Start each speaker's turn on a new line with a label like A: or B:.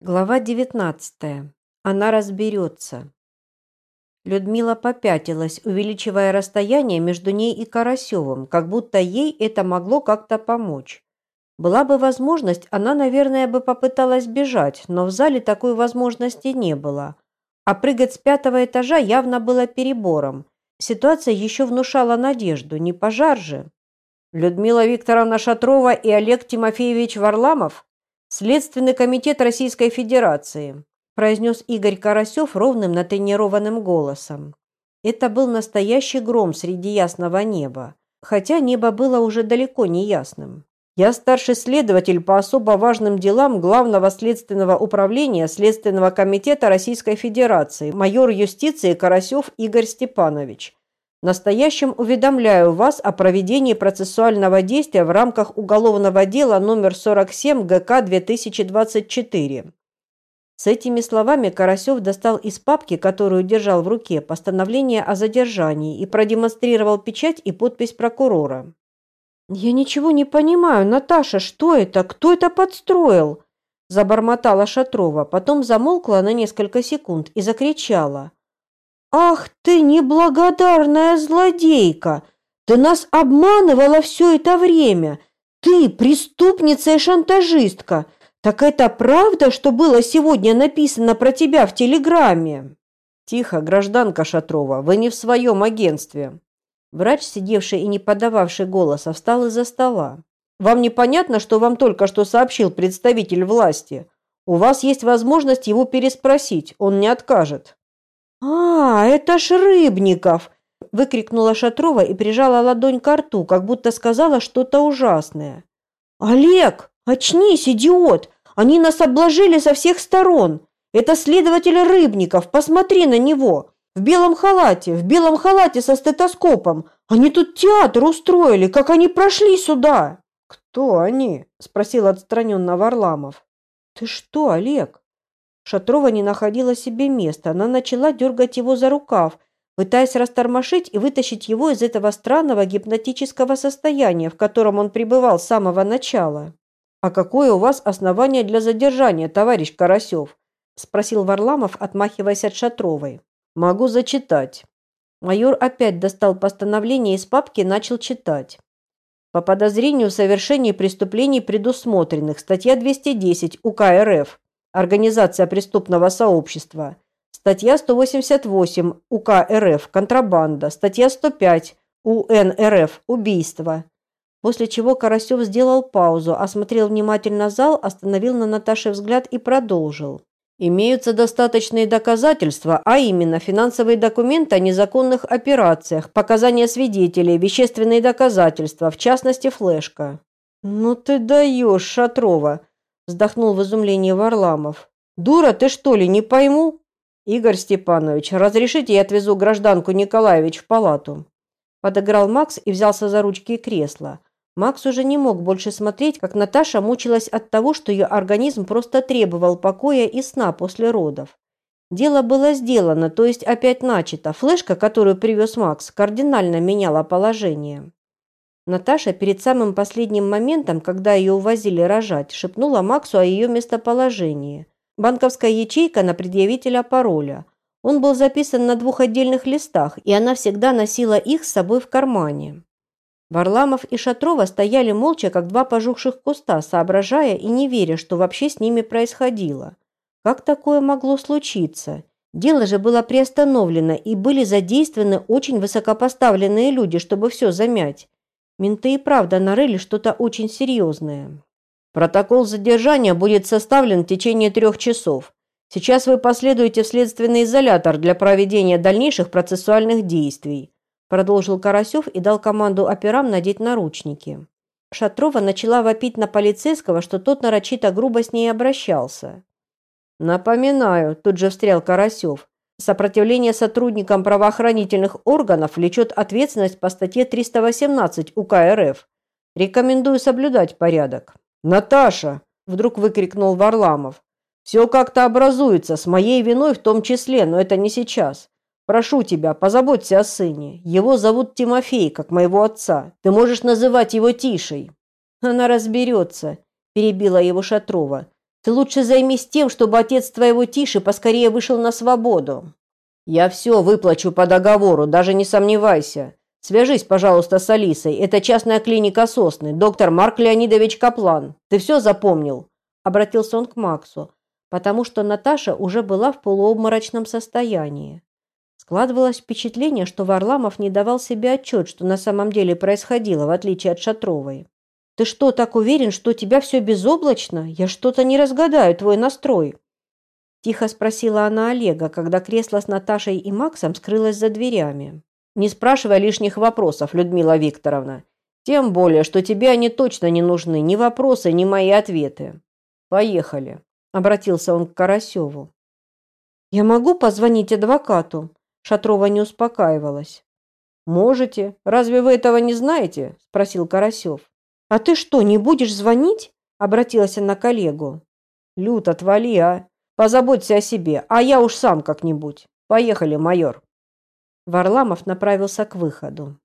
A: Глава 19. Она разберется. Людмила попятилась, увеличивая расстояние между ней и Карасевым, как будто ей это могло как-то помочь. Была бы возможность, она, наверное, бы попыталась бежать, но в зале такой возможности не было. А прыгать с пятого этажа явно было перебором. Ситуация еще внушала надежду, не пожар же. Людмила Викторовна Шатрова и Олег Тимофеевич Варламов – Следственный комитет Российской Федерации, произнес Игорь Карасев ровным натренированным голосом. Это был настоящий гром среди ясного неба, хотя небо было уже далеко не ясным. Я старший следователь по особо важным делам Главного следственного управления Следственного комитета Российской Федерации, майор юстиции Карасев Игорь Степанович. Настоящим уведомляю вас о проведении процессуального действия в рамках уголовного дела номер 47 ГК 2024. С этими словами Карасев достал из папки, которую держал в руке, постановление о задержании и продемонстрировал печать и подпись прокурора. «Я ничего не понимаю, Наташа, что это? Кто это подстроил?» Забормотала Шатрова, потом замолкла на несколько секунд и закричала – «Ах ты неблагодарная злодейка! Ты нас обманывала все это время! Ты преступница и шантажистка! Так это правда, что было сегодня написано про тебя в телеграмме?» «Тихо, гражданка Шатрова, вы не в своем агентстве». Врач, сидевший и не подававший голоса, встал из-за стола. «Вам непонятно, что вам только что сообщил представитель власти? У вас есть возможность его переспросить, он не откажет». «А, это ж Рыбников!» – выкрикнула Шатрова и прижала ладонь к рту, как будто сказала что-то ужасное. «Олег, очнись, идиот! Они нас обложили со всех сторон! Это следователь Рыбников, посмотри на него! В белом халате, в белом халате со стетоскопом! Они тут театр устроили, как они прошли сюда!» «Кто они?» – спросил отстраненно Варламов. «Ты что, Олег?» Шатрова не находила себе места. Она начала дергать его за рукав, пытаясь растормошить и вытащить его из этого странного гипнотического состояния, в котором он пребывал с самого начала. «А какое у вас основание для задержания, товарищ Карасев?» – спросил Варламов, отмахиваясь от Шатровой. «Могу зачитать». Майор опять достал постановление из папки и начал читать. По подозрению в совершении преступлений предусмотренных, статья 210 УК РФ, Организация преступного сообщества. Статья 188 УК РФ «Контрабанда». Статья 105 УН РФ «Убийство». После чего Карасев сделал паузу, осмотрел внимательно зал, остановил на Наташе взгляд и продолжил. Имеются достаточные доказательства, а именно финансовые документы о незаконных операциях, показания свидетелей, вещественные доказательства, в частности флешка. «Ну ты даешь, Шатрова!» Вздохнул в изумлении Варламов. Дура ты что ли, не пойму? Игорь Степанович, разрешите я отвезу гражданку Николаевич в палату? Подыграл Макс и взялся за ручки кресла. Макс уже не мог больше смотреть, как Наташа мучилась от того, что ее организм просто требовал покоя и сна после родов. Дело было сделано, то есть опять начато. Флешка, которую привез Макс, кардинально меняла положение. Наташа перед самым последним моментом, когда ее увозили рожать, шепнула Максу о ее местоположении. Банковская ячейка на предъявителя пароля. Он был записан на двух отдельных листах, и она всегда носила их с собой в кармане. Варламов и Шатрова стояли молча, как два пожухших куста, соображая и не веря, что вообще с ними происходило. Как такое могло случиться? Дело же было приостановлено, и были задействованы очень высокопоставленные люди, чтобы все замять. Менты и правда нарыли что-то очень серьезное. Протокол задержания будет составлен в течение трех часов. Сейчас вы последуете в следственный изолятор для проведения дальнейших процессуальных действий», продолжил Карасев и дал команду операм надеть наручники. Шатрова начала вопить на полицейского, что тот нарочито грубо с ней обращался. «Напоминаю», – тут же встрял Карасев, Сопротивление сотрудникам правоохранительных органов влечет ответственность по статье 318 УК РФ. Рекомендую соблюдать порядок. «Наташа!» – вдруг выкрикнул Варламов. «Все как-то образуется, с моей виной в том числе, но это не сейчас. Прошу тебя, позаботься о сыне. Его зовут Тимофей, как моего отца. Ты можешь называть его Тишей». «Она разберется», – перебила его Шатрова. Ты лучше займись тем, чтобы отец твоего Тиши поскорее вышел на свободу. Я все выплачу по договору, даже не сомневайся. Свяжись, пожалуйста, с Алисой. Это частная клиника Сосны. Доктор Марк Леонидович Каплан. Ты все запомнил?» Обратился он к Максу, потому что Наташа уже была в полуобморочном состоянии. Складывалось впечатление, что Варламов не давал себе отчет, что на самом деле происходило, в отличие от Шатровой. «Ты что, так уверен, что у тебя все безоблачно? Я что-то не разгадаю твой настрой». Тихо спросила она Олега, когда кресло с Наташей и Максом скрылось за дверями. Не спрашивай лишних вопросов, Людмила Викторовна. Тем более, что тебе они точно не нужны, ни вопросы, ни мои ответы. Поехали, обратился он к Карасеву. Я могу позвонить адвокату? Шатрова не успокаивалась. Можете. Разве вы этого не знаете? спросил Карасев. А ты что, не будешь звонить? обратилась она к коллегу. Люд, отвали, а. Позаботься о себе, а я уж сам как-нибудь. Поехали, майор. Варламов направился к выходу.